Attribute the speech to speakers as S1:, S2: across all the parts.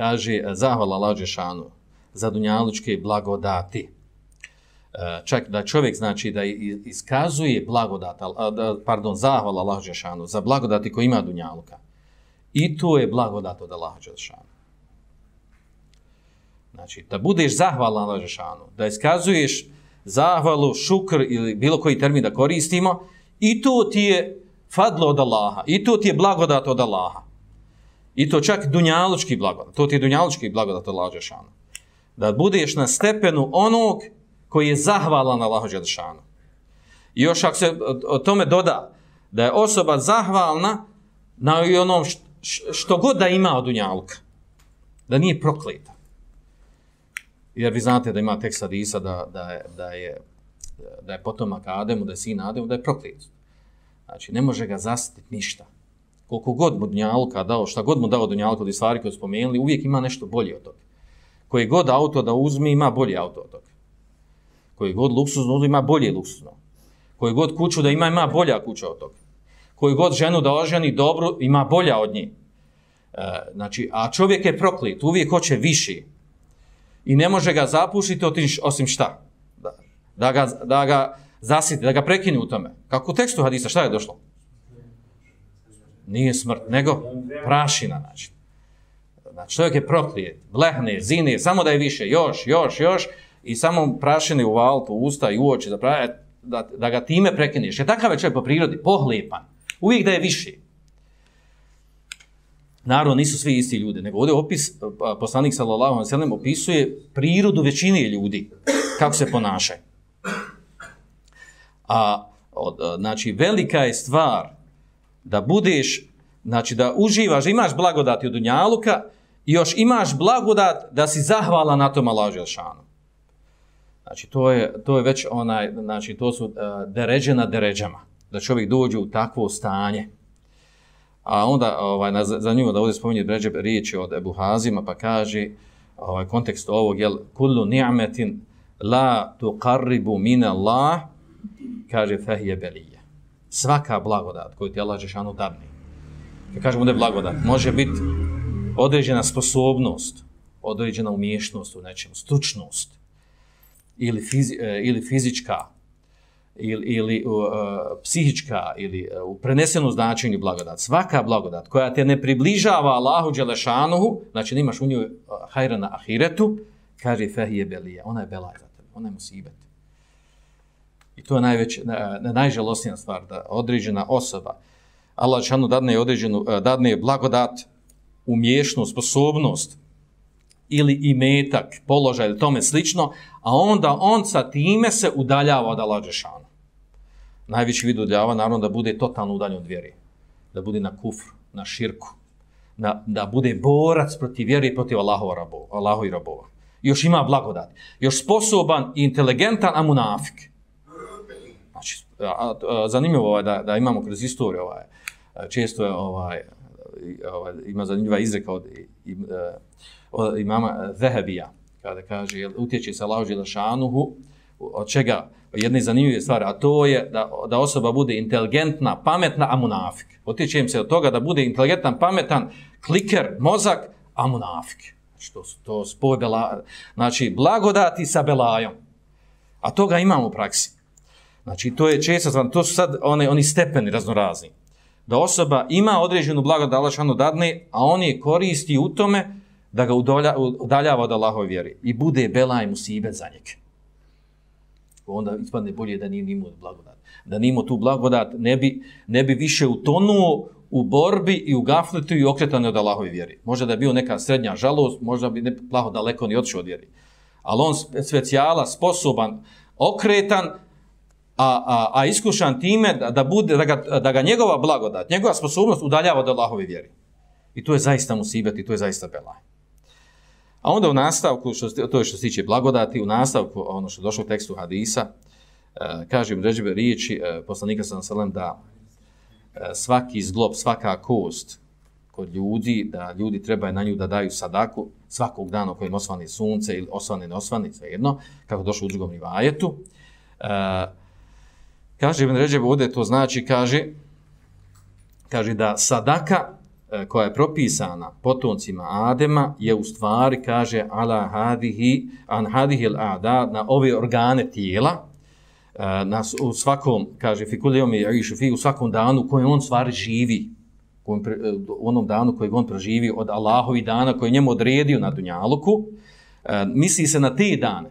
S1: kaže e, zahvala lađe šanu za dunjalučke blagodati. E, čak da čovjek znači da iskazuje blagodat, pardon, zahvala lađe šanu za blagodati koji ima dunjaluka. I to je blagodat od Allaha šanu. Znači, da budeš zahvalan Allahu šanu, da iskazuješ zahvalu, šukr ili bilo koji termin da koristimo, i to ti je fadlo od Allaha, i to ti je blagodat od Allaha. I to čak dunjalučki blagodat. To ti je dunjalučki blagodat od Đelešanu. Da budeš na stepenu onog koji je zahvalan na Đelešanu. I još ako se o tome doda da je osoba zahvalna na onom što god da ima od dunjaluka. Da nije prokleta. Jer vi znate da ima tekst Adisa da, da, je, da, je, da je potomak Ademu, da je sin Ademu, da je proklet. Znači, ne može ga zastiti ništa koliko god mu dunjalka dao, šta god mu dao dunjalka od stvari koje spomenuli, uvijek ima nešto bolje od toga. Koji god auto da uzme, ima bolje auto od toga. Koji god luksuzno uzme, ima bolje luksuzno. Koji god kuću da ima, ima bolja kuća od toga. Koji god ženu da oženi dobro, ima bolja od nje. E, znači, a čovjek je proklit, uvijek hoće više. I ne može ga zapušiti osim šta? Da, da, ga, da ga zasiti, da ga prekine u tome. Kako u tekstu hadisa, šta je došlo? Nije smrt, nego prašina, znači. Znači, čovjek je proklijet, blehne, zine, samo da je više, još, još, još, i samo prašine u valtu, usta i u oči, da, e, da, da ga time prekineš. Je takav je čovjek po prirodi, pohlepan, uvijek da je više. Naravno, nisu svi isti ljudi, nego ovdje opis, e, pa, poslanik sallallahu alaihi sallam opisuje prirodu većine ljudi, kako se ponašaju. A, od, e, znači, velika je stvar, da budeš, znači da uživaš, imaš blagodati od Dunjaluka i još imaš blagodat da si zahvala na tom Allahu Želšanu. Znači to je, to je već onaj, znači to su uh, deređe na deređama, da čovjek dođe u takvo stanje. A onda, ovaj, na, zanimljivo da ovdje spominje Ređeb riječi od Ebu Hazima, pa kaže, ovaj, kontekst ovog, jel, kullu ni'metin la tuqarribu min Allah, kaže, fehje belije svaka blagodat koju ti Allah Žešanu dadne. Kad kažemo da je blagodat, može biti određena sposobnost, određena umješnost u nečemu, stručnost, ili, fizi, e, ili fizička, ili, ili uh, psihička, ili uh, u prenesenu značenju blagodat. Svaka blagodat koja te ne približava Allahu Đelešanuhu, znači nimaš u njoj uh, hajra na ahiretu, kaže fehije belije, ona je belaj za tebe, ona je musibet. I to je najveć, na, najžalostnija stvar, da određena osoba, Allah šanu dadne određenu, e, dadne blagodat, umješnu sposobnost, ili imetak, položaj ili tome slično, a onda on sa time se udaljava od Allah Žešana. Najveći vid udaljava, naravno, da bude totalno udaljen od vjeri. Da bude na kufru, na širku. na, da bude borac protiv vjeri i protiv Allahova rabova, Allahova i rabova. Još ima blagodat. Još sposoban i inteligentan, a munafik. A, a, zanimljivo ovaj, da, da imamo kroz istoriju, ovaj, često je ovaj, ovaj, ima zanimljiva izreka od, i, e, od imama Zehebija, kada kaže, utječe se Allahu Đelešanuhu, od čega jedne zanimljive stvari, a to je da, da osoba bude inteligentna, pametna, a munafik. Utječe im se od toga da bude inteligentan, pametan, kliker, mozak, a munafik. Znači, to, to spoj bela, znači, blagodati sa belajom. A toga imamo u praksi. Znači, to je često zvan, to su sad one, oni stepeni raznorazni. Da osoba ima određenu blagodat Allah šanu dadne, a on je koristi u tome da ga udolja, udaljava od Allahove vjeri. I bude bela i musibet za njeg. Onda ispadne bolje da nije nimao blagodat. Da nimao tu blagodat, ne bi, ne bi više utonuo u borbi i u gafletu i okretanju od Allahove vjeri. Možda da je bio neka srednja žalost, možda bi ne plaho daleko ni otišao od vjeri. Ali on specijala, sposoban, okretan, a, a, a iskušan time da, da, bude, da, ga, da ga njegova blagodat, njegova sposobnost udaljava od Allahove vjeri. I to je zaista musibet i to je zaista belaj. A onda u nastavku, što, to je što se tiče blagodati, u nastavku, ono što je došlo u tekstu hadisa, e, kaže im ređebe riječi e, poslanika sam selem da e, svaki zglob, svaka kost kod ljudi, da ljudi treba na nju da daju sadaku svakog dana kojim osvani sunce ili osvani ne osvani, jedno, kako došlo u drugom rivajetu. E, Kaže Ibn Ređeb, ovdje to znači, kaže, kaže da sadaka e, koja je propisana potomcima Adema je u stvari, kaže, ala hadihi, an hadihi ada, na ove organe tijela, e, na, u svakom, kaže, fikulijom je išu fi, u svakom danu kojem on stvari živi, kojem, e, u onom danu kojeg on proživi od Allahovi dana koji njemu odredio na Dunjaluku, misli se na te dane.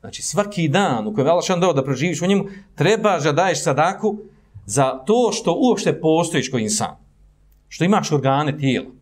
S1: Znači, svaki dan u kojem je Allah dao da proživiš u njemu, treba da daješ sadaku za to što uopšte postojiš koji insan. Što imaš organe tijela.